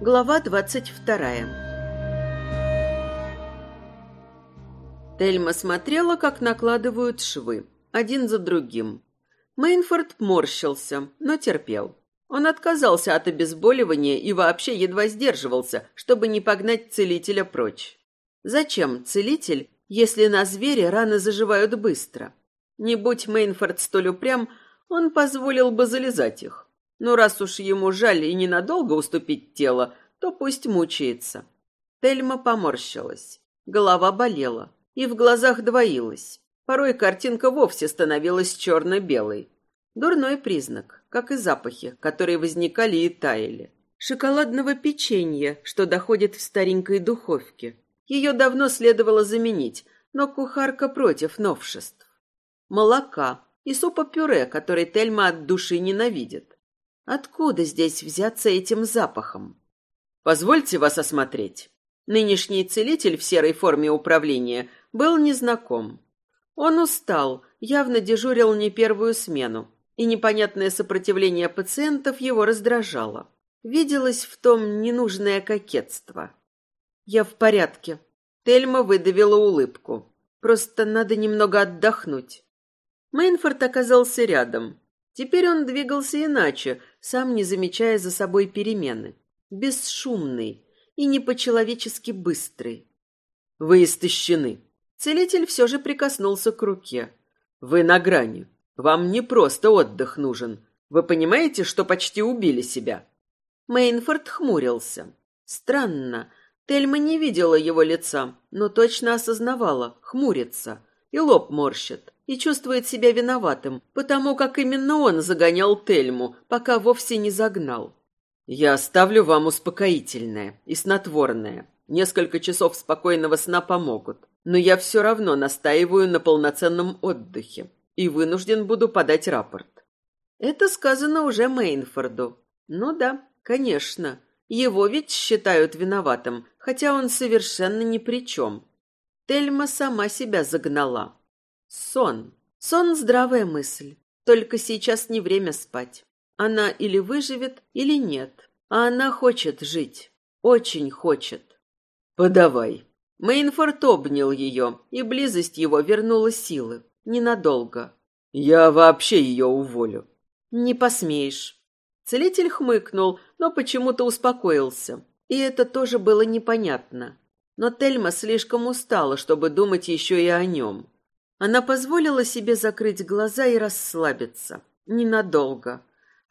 Глава двадцать вторая Тельма смотрела, как накладывают швы, один за другим. Мейнфорд морщился, но терпел. Он отказался от обезболивания и вообще едва сдерживался, чтобы не погнать целителя прочь. Зачем целитель, если на звере раны заживают быстро? Не будь Мейнфорд столь упрям, он позволил бы залезать их. Но раз уж ему жаль и ненадолго уступить тело, то пусть мучается. Тельма поморщилась. Голова болела, и в глазах двоилась. Порой картинка вовсе становилась черно-белой. Дурной признак, как и запахи, которые возникали и таяли. Шоколадного печенья, что доходит в старенькой духовке. Ее давно следовало заменить, но кухарка против новшеств. Молока и супа-пюре, который Тельма от души ненавидит. Откуда здесь взяться этим запахом? Позвольте вас осмотреть. Нынешний целитель в серой форме управления был незнаком. Он устал, явно дежурил не первую смену, и непонятное сопротивление пациентов его раздражало. Виделось в том ненужное кокетство. «Я в порядке». Тельма выдавила улыбку. «Просто надо немного отдохнуть». Мейнфорд оказался рядом. Теперь он двигался иначе, сам не замечая за собой перемены. Бесшумный и не по-человечески быстрый. «Вы истощены». Целитель все же прикоснулся к руке. «Вы на грани. Вам не просто отдых нужен. Вы понимаете, что почти убили себя?» Мейнфорд хмурился. Странно. Тельма не видела его лица, но точно осознавала, хмурится. И лоб морщит и чувствует себя виноватым, потому как именно он загонял Тельму, пока вовсе не загнал. «Я оставлю вам успокоительное и снотворное. Несколько часов спокойного сна помогут. Но я все равно настаиваю на полноценном отдыхе и вынужден буду подать рапорт». Это сказано уже Мейнфорду. Ну да, конечно. Его ведь считают виноватым, хотя он совершенно ни при чем. Тельма сама себя загнала. Сон. Сон – здравая мысль. Только сейчас не время спать. Она или выживет, или нет. А она хочет жить. Очень хочет. «Подавай». Мейнфорд обнял ее, и близость его вернула силы. Ненадолго. «Я вообще ее уволю». «Не посмеешь». Целитель хмыкнул, но почему-то успокоился. И это тоже было непонятно. Но Тельма слишком устала, чтобы думать еще и о нем. Она позволила себе закрыть глаза и расслабиться. Ненадолго.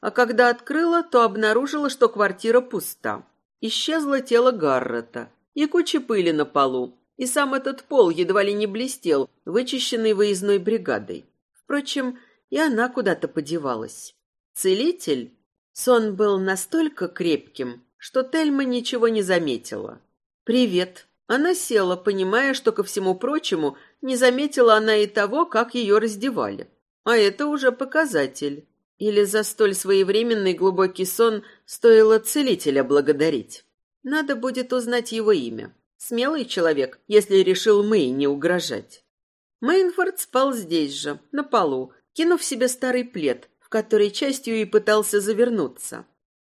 А когда открыла, то обнаружила, что квартира пуста. Исчезло тело Гаррета и куча пыли на полу. И сам этот пол едва ли не блестел, вычищенный выездной бригадой. Впрочем, и она куда-то подевалась. Целитель? Сон был настолько крепким, что Тельма ничего не заметила. «Привет». Она села, понимая, что, ко всему прочему, не заметила она и того, как ее раздевали. А это уже показатель. Или за столь своевременный глубокий сон стоило целителя благодарить. Надо будет узнать его имя. Смелый человек, если решил Мэй не угрожать. Мейнфорд спал здесь же, на полу, кинув себе старый плед, в который частью и пытался завернуться.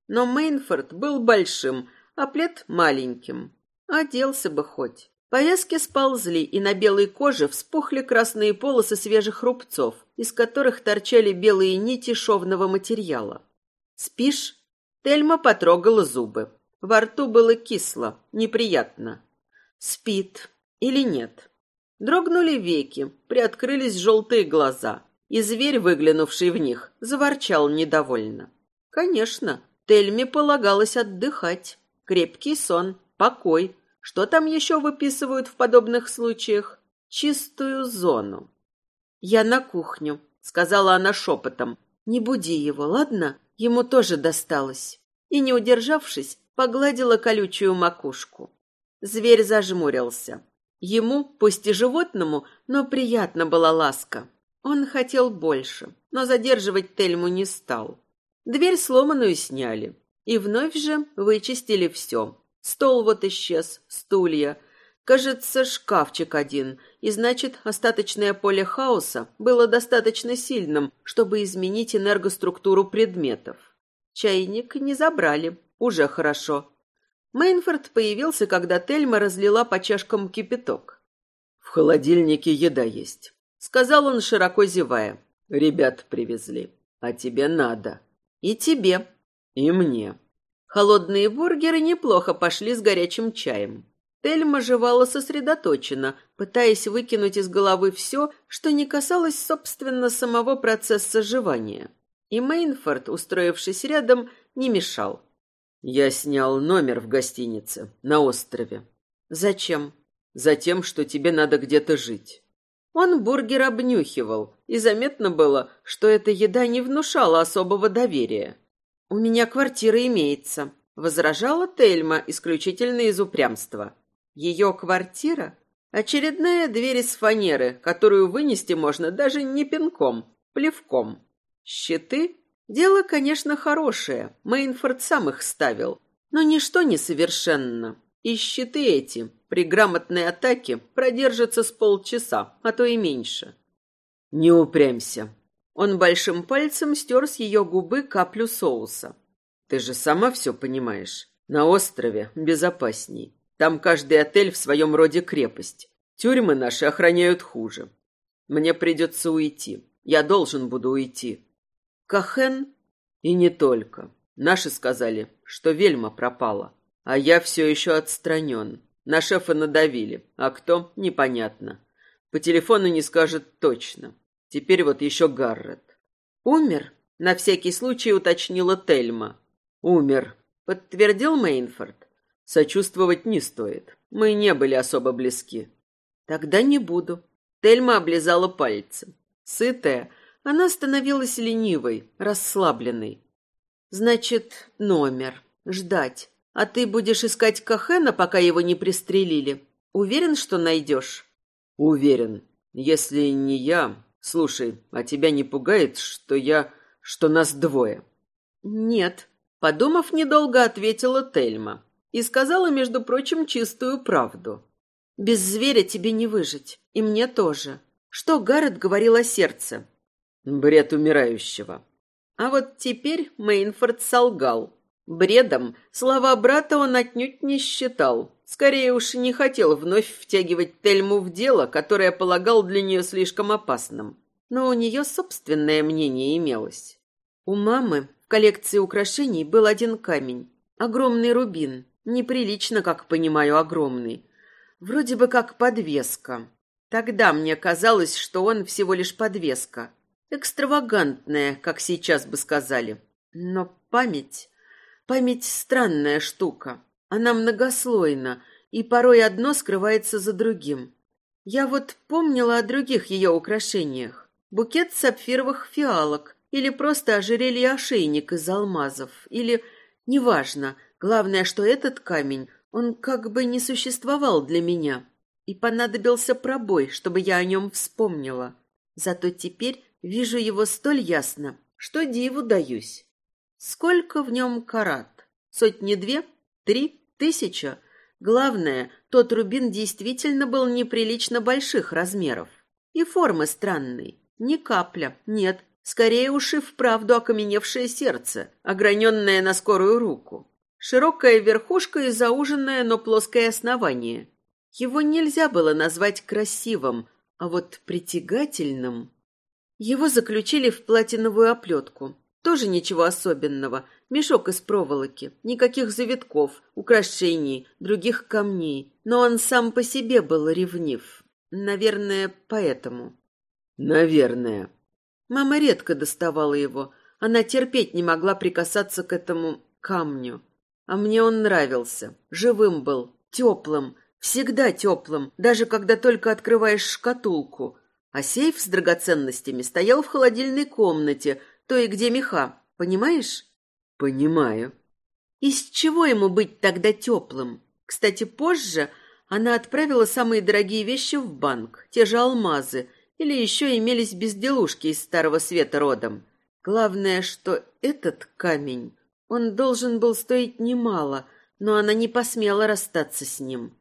Но Мейнфорд был большим, а плед маленьким. Оделся бы хоть. Повязки сползли, и на белой коже вспухли красные полосы свежих рубцов, из которых торчали белые нити шовного материала. «Спишь?» Тельма потрогала зубы. Во рту было кисло, неприятно. «Спит. Или нет?» Дрогнули веки, приоткрылись желтые глаза, и зверь, выглянувший в них, заворчал недовольно. «Конечно, Тельме полагалось отдыхать. Крепкий сон, покой, что там еще выписывают в подобных случаях? Чистую зону. «Я на кухню», — сказала она шепотом. «Не буди его, ладно? Ему тоже досталось». И, не удержавшись, погладила колючую макушку. Зверь зажмурился. Ему, пусть и животному, но приятно была ласка. Он хотел больше, но задерживать Тельму не стал. Дверь сломанную сняли. И вновь же вычистили все. Стол вот исчез, стулья. Кажется, шкафчик один, и значит, остаточное поле хаоса было достаточно сильным, чтобы изменить энергоструктуру предметов. Чайник не забрали, уже хорошо. Мейнфорд появился, когда Тельма разлила по чашкам кипяток. «В холодильнике еда есть», — сказал он, широко зевая. «Ребят привезли. А тебе надо». «И тебе». «И мне». Холодные бургеры неплохо пошли с горячим чаем. Тельма жевала сосредоточенно, пытаясь выкинуть из головы все, что не касалось, собственно, самого процесса жевания. И Мейнфорд, устроившись рядом, не мешал. «Я снял номер в гостинице на острове». «Зачем?» «Затем, что тебе надо где-то жить». Он бургер обнюхивал, и заметно было, что эта еда не внушала особого доверия. «У меня квартира имеется», — возражала Тельма исключительно из упрямства. Ее квартира — очередная дверь из фанеры, которую вынести можно даже не пинком, плевком. Щиты — дело, конечно, хорошее, Мейнфорд сам их ставил, но ничто не совершенно. И щиты эти при грамотной атаке продержатся с полчаса, а то и меньше. Не упрямься. Он большим пальцем стер с ее губы каплю соуса. Ты же сама все понимаешь. На острове безопасней. Там каждый отель в своем роде крепость. Тюрьмы наши охраняют хуже. Мне придется уйти. Я должен буду уйти. Кахен? И не только. Наши сказали, что Вельма пропала. А я все еще отстранен. На шефа надавили. А кто? Непонятно. По телефону не скажет точно. Теперь вот еще Гаррет. Умер? На всякий случай уточнила Тельма. Умер. Подтвердил Мейнфорд. Сочувствовать не стоит. Мы не были особо близки. Тогда не буду. Тельма облизала пальцы. Сытая, она становилась ленивой, расслабленной. Значит, номер. Ждать. А ты будешь искать Кахена, пока его не пристрелили? Уверен, что найдешь? Уверен. Если не я... Слушай, а тебя не пугает, что я... что нас двое? Нет. Подумав недолго, ответила Тельма и сказала, между прочим, чистую правду. «Без зверя тебе не выжить, и мне тоже. Что Гаррет говорил о сердце?» «Бред умирающего». А вот теперь Мейнфорд солгал. Бредом слова брата он отнюдь не считал. Скорее уж не хотел вновь втягивать Тельму в дело, которое полагал для нее слишком опасным. Но у нее собственное мнение имелось. У мамы в коллекции украшений был один камень. Огромный рубин. Неприлично, как понимаю, огромный. Вроде бы как подвеска. Тогда мне казалось, что он всего лишь подвеска. Экстравагантная, как сейчас бы сказали. Но память... Память странная штука. Она многослойна, и порой одно скрывается за другим. Я вот помнила о других ее украшениях. Букет сапфировых фиалок, или просто ожерелье-ошейник из алмазов, или, неважно, Главное, что этот камень, он как бы не существовал для меня. И понадобился пробой, чтобы я о нем вспомнила. Зато теперь вижу его столь ясно, что диву даюсь. Сколько в нем карат? Сотни-две? Три? Тысяча? Главное, тот рубин действительно был неприлично больших размеров. И формы странной. Ни капля, нет, скорее уж и вправду окаменевшее сердце, ограненное на скорую руку. Широкая верхушка и зауженное, но плоское основание. Его нельзя было назвать красивым, а вот притягательным. Его заключили в платиновую оплетку. Тоже ничего особенного. Мешок из проволоки, никаких завитков, украшений, других камней. Но он сам по себе был ревнив. Наверное, поэтому. Наверное. Мама редко доставала его. Она терпеть не могла прикасаться к этому камню. А мне он нравился. Живым был, теплым, всегда теплым, даже когда только открываешь шкатулку. А сейф с драгоценностями стоял в холодильной комнате, той, где меха. Понимаешь? Понимаю. Из чего ему быть тогда теплым? Кстати, позже она отправила самые дорогие вещи в банк, те же алмазы, или еще имелись безделушки из Старого Света родом. Главное, что этот камень он должен был стоить немало, но она не посмела расстаться с ним.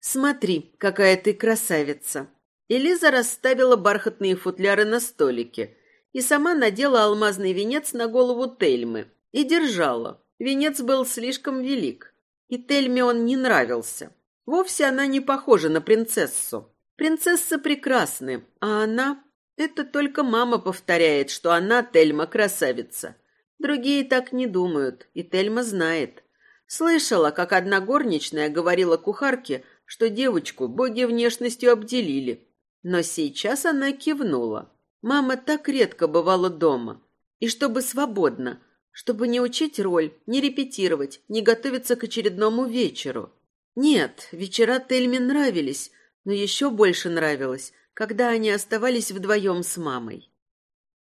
«Смотри, какая ты красавица!» Элиза расставила бархатные футляры на столике и сама надела алмазный венец на голову Тельмы и держала. Венец был слишком велик, и Тельме он не нравился. Вовсе она не похожа на принцессу. Принцессы прекрасны, а она... Это только мама повторяет, что она, Тельма, красавица. Другие так не думают, и Тельма знает. Слышала, как одна горничная говорила кухарке, что девочку боги внешностью обделили. Но сейчас она кивнула. Мама так редко бывала дома. И чтобы свободно, чтобы не учить роль, не репетировать, не готовиться к очередному вечеру. Нет, вечера Тельме нравились, но еще больше нравилось, когда они оставались вдвоем с мамой.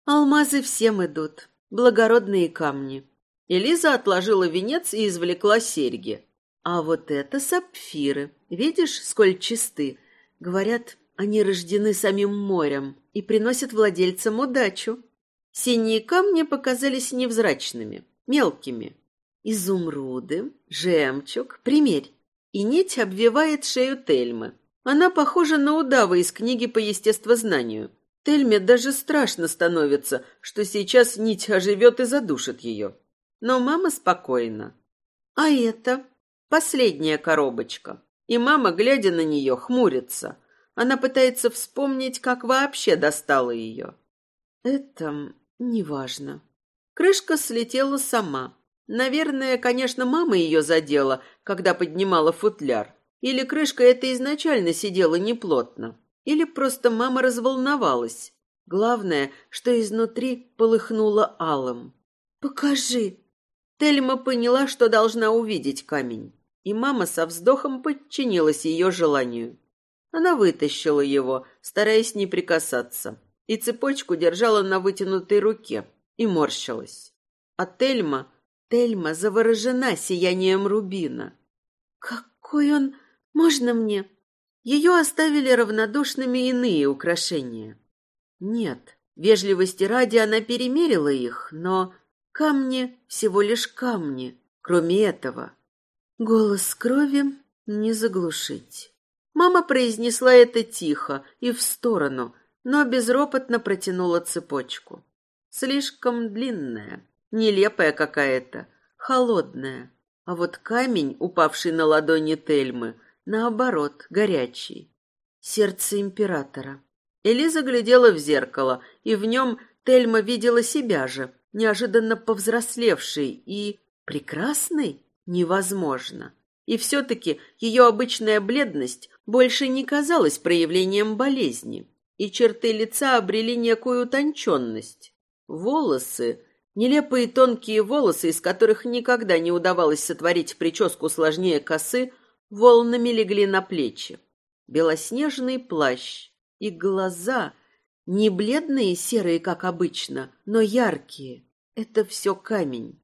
Алмазы всем идут, благородные камни. Элиза отложила венец и извлекла серьги. А вот это сапфиры. Видишь, сколь чисты. Говорят, они рождены самим морем и приносят владельцам удачу. Синие камни показались невзрачными, мелкими. Изумруды, жемчуг, примерь. И нить обвивает шею Тельмы. Она похожа на удава из книги по естествознанию. Тельме даже страшно становится, что сейчас нить оживет и задушит ее. Но мама спокойна. А это последняя коробочка. И мама, глядя на нее, хмурится. Она пытается вспомнить, как вообще достала ее. Это неважно. Крышка слетела сама. Наверное, конечно, мама ее задела, когда поднимала футляр. Или крышка эта изначально сидела неплотно. Или просто мама разволновалась. Главное, что изнутри полыхнуло алым. «Покажи!» Тельма поняла, что должна увидеть камень. И мама со вздохом подчинилась ее желанию. Она вытащила его, стараясь не прикасаться, и цепочку держала на вытянутой руке и морщилась. А Тельма, Тельма заворожена сиянием рубина. «Какой он можно мне?» Ее оставили равнодушными иные украшения. Нет, вежливости ради она перемерила их, но камни всего лишь камни, кроме этого. Голос крови не заглушить. Мама произнесла это тихо и в сторону, но безропотно протянула цепочку. Слишком длинная, нелепая какая-то, холодная. А вот камень, упавший на ладони Тельмы, наоборот, горячий. Сердце императора. Элиза глядела в зеркало, и в нем Тельма видела себя же, неожиданно повзрослевшей и прекрасной невозможно. И все-таки ее обычная бледность больше не казалась проявлением болезни, и черты лица обрели некую утонченность. Волосы, нелепые тонкие волосы, из которых никогда не удавалось сотворить прическу сложнее косы, волнами легли на плечи. Белоснежный плащ и глаза, не бледные серые, как обычно, но яркие. Это все камень.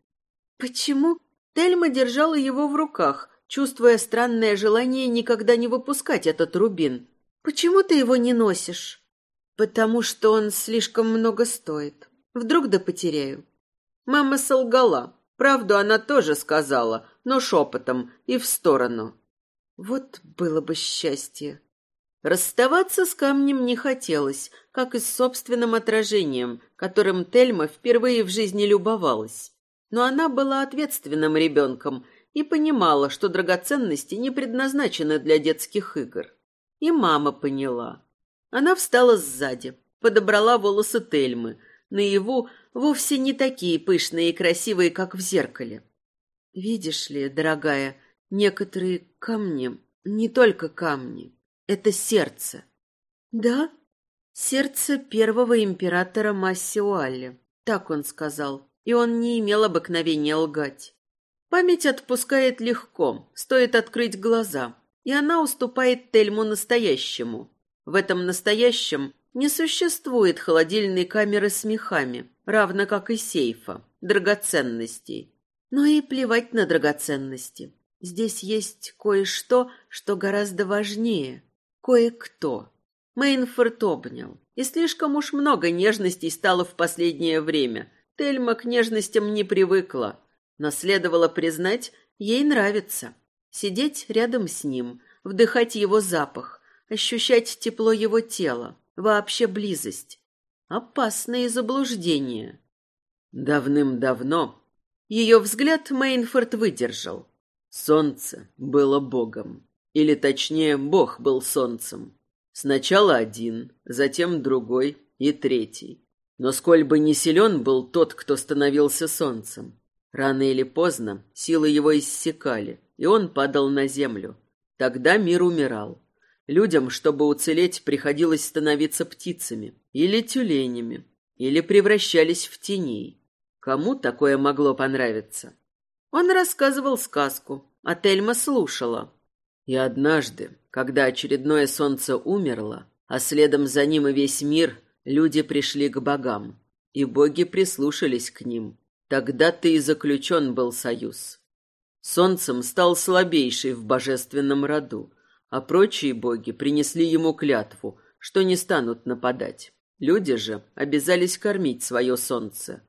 Почему? Тельма держала его в руках, чувствуя странное желание никогда не выпускать этот рубин. Почему ты его не носишь? Потому что он слишком много стоит. Вдруг да потеряю. Мама солгала. Правду она тоже сказала, но шепотом и в сторону. Вот было бы счастье. Расставаться с камнем не хотелось, как и с собственным отражением, которым Тельма впервые в жизни любовалась. Но она была ответственным ребенком и понимала, что драгоценности не предназначены для детских игр. И мама поняла. Она встала сзади, подобрала волосы Тельмы, наяву вовсе не такие пышные и красивые, как в зеркале. Видишь ли, дорогая, Некоторые камни, не только камни, это сердце. Да? Сердце первого императора Массиуалли, так он сказал, и он не имел обыкновения лгать. Память отпускает легко, стоит открыть глаза, и она уступает Тельму настоящему. В этом настоящем не существует холодильной камеры с мехами, равно как и сейфа, драгоценностей. Но и плевать на драгоценности. Здесь есть кое-что, что гораздо важнее. Кое-кто. Мейнфорд обнял. И слишком уж много нежностей стало в последнее время. Тельма к нежностям не привыкла. Но следовало признать, ей нравится. Сидеть рядом с ним, вдыхать его запах, ощущать тепло его тела, вообще близость. Опасные заблуждения. Давным-давно ее взгляд Мейнфорд выдержал. Солнце было богом. Или точнее, бог был солнцем. Сначала один, затем другой и третий. Но сколь бы не силен был тот, кто становился солнцем, рано или поздно силы его иссякали, и он падал на землю. Тогда мир умирал. Людям, чтобы уцелеть, приходилось становиться птицами или тюленями, или превращались в теней. Кому такое могло понравиться? Он рассказывал сказку, а Тельма слушала. И однажды, когда очередное солнце умерло, а следом за ним и весь мир, люди пришли к богам, и боги прислушались к ним. Тогда-то и заключен был союз. Солнцем стал слабейший в божественном роду, а прочие боги принесли ему клятву, что не станут нападать. Люди же обязались кормить свое солнце.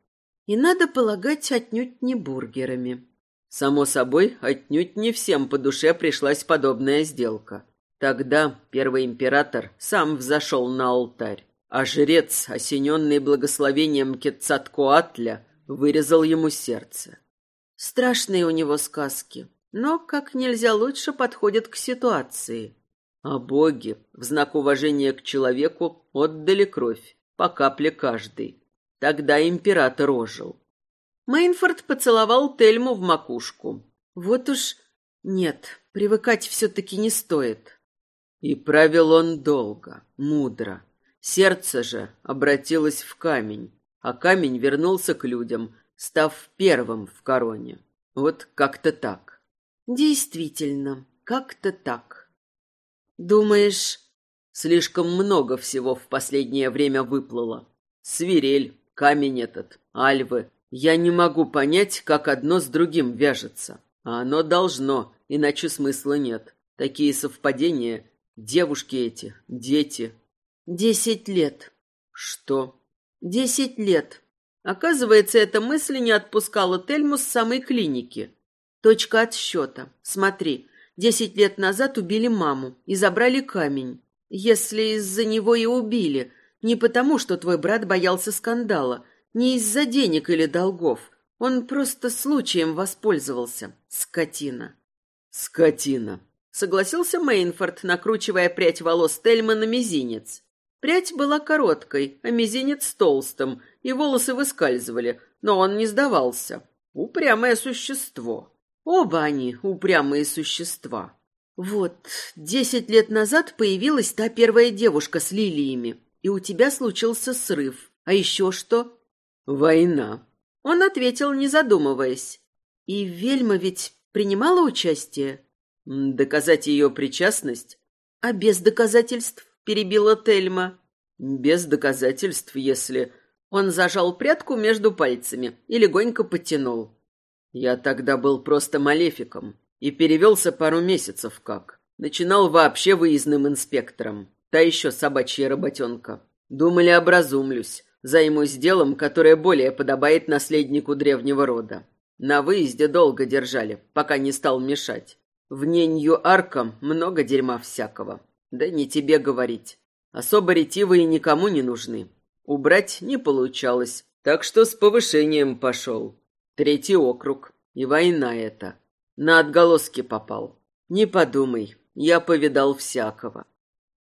И надо полагать, отнюдь не бургерами. Само собой, отнюдь не всем по душе пришлась подобная сделка. Тогда первый император сам взошел на алтарь, а жрец, осененный благословением Кетцаткоатля, вырезал ему сердце. Страшные у него сказки, но как нельзя лучше подходят к ситуации. А боги, в знак уважения к человеку, отдали кровь, по капле каждый. Тогда император ожил. Мейнфорд поцеловал Тельму в макушку. Вот уж... Нет, привыкать все-таки не стоит. И правил он долго, мудро. Сердце же обратилось в камень, а камень вернулся к людям, став первым в короне. Вот как-то так. Действительно, как-то так. Думаешь, слишком много всего в последнее время выплыло? Свирель, камень этот, альвы. Я не могу понять, как одно с другим вяжется. А оно должно, иначе смысла нет. Такие совпадения, девушки эти, дети. Десять лет. Что? Десять лет. Оказывается, эта мысль не отпускала Тельму с самой клиники. Точка отсчета. Смотри, десять лет назад убили маму и забрали камень. Если из-за него и убили, не потому, что твой брат боялся скандала, не из-за денег или долгов. Он просто случаем воспользовался. Скотина. Скотина. Согласился Мейнфорд, накручивая прядь волос Тельма на мизинец. Прядь была короткой, а мизинец толстым, и волосы выскальзывали, но он не сдавался. Упрямое существо. Оба они упрямые существа. Вот, десять лет назад появилась та первая девушка с лилиями, и у тебя случился срыв. А еще что? Война. Он ответил, не задумываясь. И Вельма ведь принимала участие? Доказать ее причастность? А без доказательств? Перебила Тельма. Без доказательств, если... Он зажал прядку между пальцами и легонько подтянул. Я тогда был просто малефиком и перевелся пару месяцев как. Начинал вообще выездным инспектором. Та еще собачья работенка. Думали, образумлюсь, займусь делом, которое более подобает наследнику древнего рода. На выезде долго держали, пока не стал мешать. В Ненью-Арком много дерьма всякого. Да не тебе говорить. Особо ретивые никому не нужны. Убрать не получалось, так что с повышением пошел. Третий округ. И война эта. На отголоски попал. Не подумай, я повидал всякого.